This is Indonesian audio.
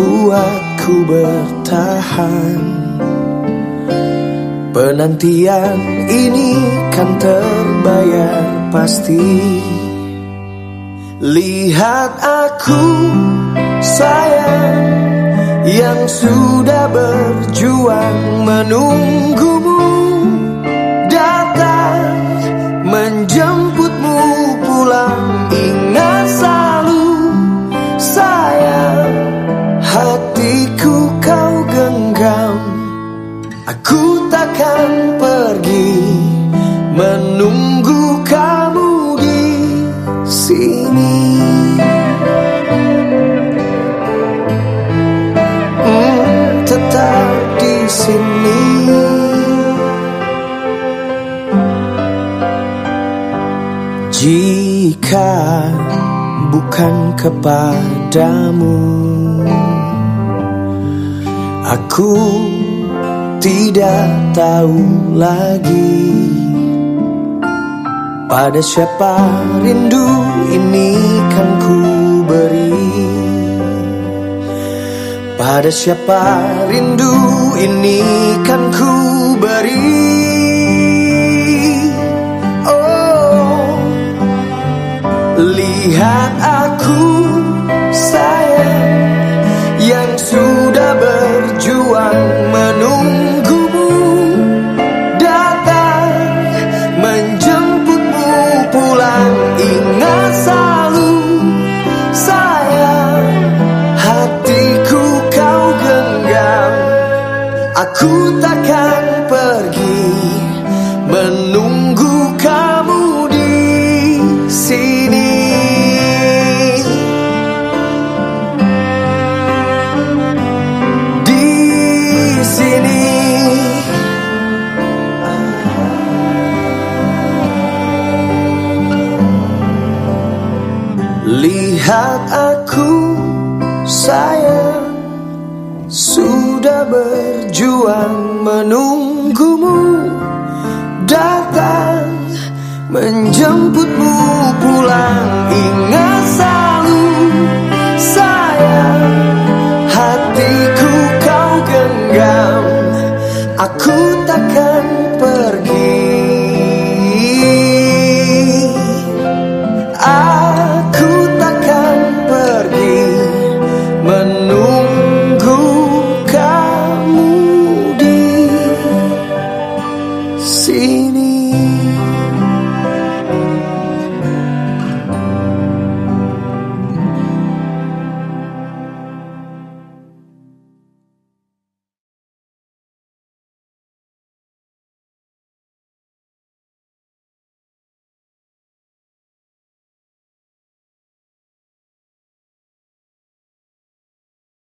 membuatku bertahan. Penantian ini kan terbayar pasti. Lihat aku sayang Yang sudah berjuang menunggumu menunggu kamu di sini. Hmm, tetap di sini. Jika bukan kepadamu, aku tidak tahu lagi pada siapa rindu ini kan ku beri? Pada siapa rindu ini kan ku beri menunggu kamu di sini. Di sini. Lihat aku sayang Sudah berjuang menunggumu datang menjemputmu pulang Ingat selalu sayang.